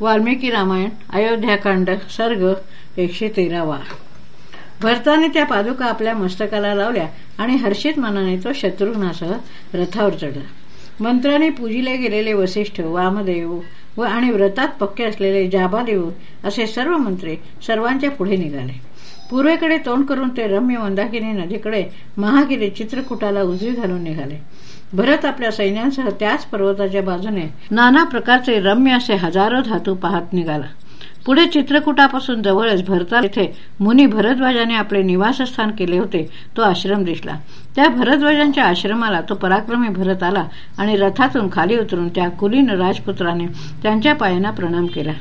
वाल्मिकी रामायण अयोध्याकांड सर्ग एकशे तेरावा. भरताने त्या पादुका आपल्या मस्तकाला लावल्या आणि हर्षित मनाने तो शत्रुघ्नासह रथावर चढला. मंत्राने पूजिले गेलेले वसिष्ठ वामदेव व आणि व्रतात पक्के असलेले जाबादेव असे सर्व मंत्री सर्वांच्या पुढे निघाले. पूर्वेकडे तोंड करून ते रम्य मंदाकिनी नदीकडे महागिरी चित्रकूटाला उजवी घालून निघाले. भरत आपल्या सैन्यांसह त्याच पर्वताच्या बाजूने नाना प्रकारचे रम्य असे हजारो धातू पाहत निघाला. पुढे चित्रकूटापासून जवळच भरता येथे मुनी भरद्वाजाने आपले निवासस्थान केले होते तो आश्रम दिसला. त्या भरद्वाजांच्या आश्रमाला तो पराक्रमी भरत आला आणि रथातून खाली उतरून त्या कुलीन राजपुत्राने त्यांच्या पायांना प्रणाम केला.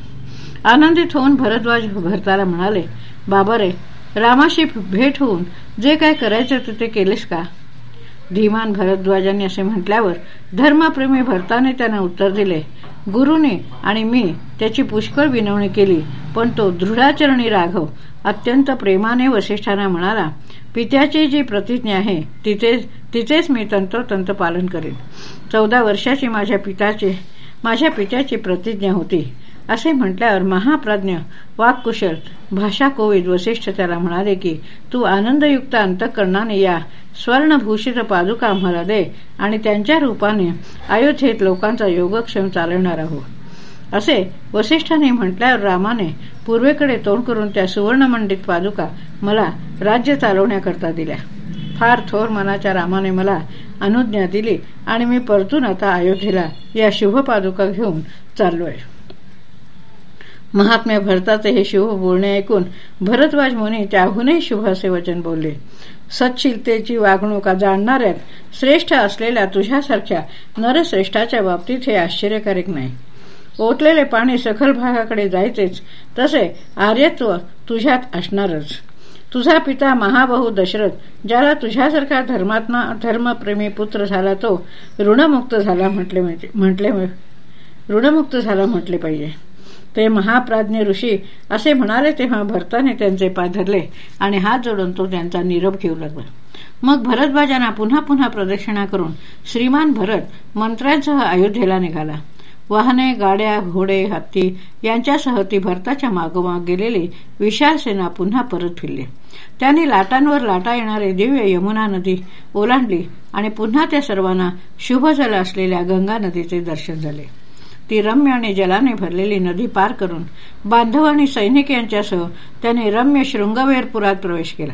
आनंदित होऊन भरद्वाज भरताला म्हणाले बाबा रे रामाशी भेट होऊन जे काय करायचे होते ते केलेस का? धीमान भरद्वाजांनी असे म्हटल्यावर धर्मप्रेमी भरताने त्यांना उत्तर दिले गुरुने आणि मी त्याची पुष्कळ विनवणी केली पण तो दृढाचरणी राघव अत्यंत प्रेमाने वसिष्ठांना म्हणाला पित्याची जी प्रतिज्ञा आहे तिथेच तिथेच मी तंतोतंत पालन करेन. चौदा वर्षाची माझ्या पिताचे माझ्या पित्याची प्रतिज्ञा होती. असे म्हटल्यावर महाप्राज्ञ वाक्कुशल भाषा कोविद वसिष्ठ त्याला म्हणाले की तू आनंदयुक्त अंतकरणाने या स्वर्णभूषित पादुका आम्हाला दे आणि त्यांच्या रूपाने अयोध्येत लोकांचा योगक्षम चालवणार आहोत असे वसिष्ठाने म्हटल्यावर रामाने पूर्वेकडे तोंड करून त्या सुवर्णमंडित पादुका मला राज्य चालवण्याकरता दिल्या. फार थोर मनाच्या रामाने मला अनुज्ञा दिली आणि मी परतून आता अयोध्येला या शुभ पादुका घेऊन चाललोय. महात्म्या भरताचे हे शुभ बोलणे ऐकून भरद्वाज मुनी त्याहूनही शुभ असे वचन बोलले. सत्शीलतेची वागणुका जाणणाऱ्यात श्रेष्ठ असलेल्या तुझ्यासारख्या नरश्रेष्ठाच्या बाबतीत हे आश्चर्यकारक नाही. ओतलेले पाणी सखल भागाकडे जायचेच तसे आर्यत्व तुझ्यात असणारच. तुझा पिता महाबहू दशरथ ज्याला तुझ्यासारखा धर्मात्मा धर्मप्रेमी पुत्र झाला तो ऋणमुक्त झाला म्हटले म्हटले ऋणमुक्त झाला म्हटले पाहिजे. ते महाप्राज्ञ ऋषी असे म्हणाले तेव्हा भरताने त्यांचे पाय धरले आणि हात जोडून तो त्यांचा निरोप घेऊ लागला. मग भरतबाजांना पुन्हा पुन्हा प्रदक्षिणा करून श्रीमान भरत मंत्र्यांसह अयोध्येला निघाला. वाहने गाड्या घोडे हत्ती यांच्यासह ती भरताच्या मागोमाग गेलेली विशाल सेना पुन्हा परत फिरली. त्यांनी लाटांवर लाटा येणारे दिव्य यमुना नदी ओलांडली आणि पुन्हा त्या सर्वांना शुभ जल असलेल्या गंगा नदीचे दर्शन झाले. ती रम्य आणि जलाने भरलेली नदी पार करून बांधव आणि सैनिक यांच्यासह त्याने रम्य शृंगवेरपुरात प्रवेश केला.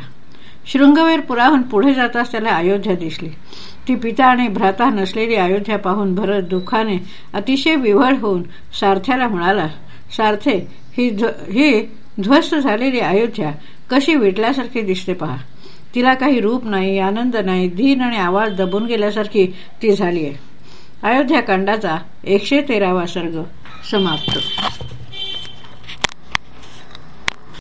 शृंगवेरपुराहून पुढे जाताच त्याला अयोध्या दिसली. ती पिता आणि भ्राता नसलेली अयोध्या पाहून भरत दुःखाने अतिशय विव्हळ होऊन सारथ्याला म्हणाला सारथे ही ही ध्वस्त झालेली अयोध्या कशी विटल्यासारखी दिसते पहा. तिला काही रूप नाही आनंद नाही धीन आणि आवाज दबून गेल्यासारखी ती झाली आहे अयोध्याकांडाचा एकशे तेरावा सर्ग समाप्त.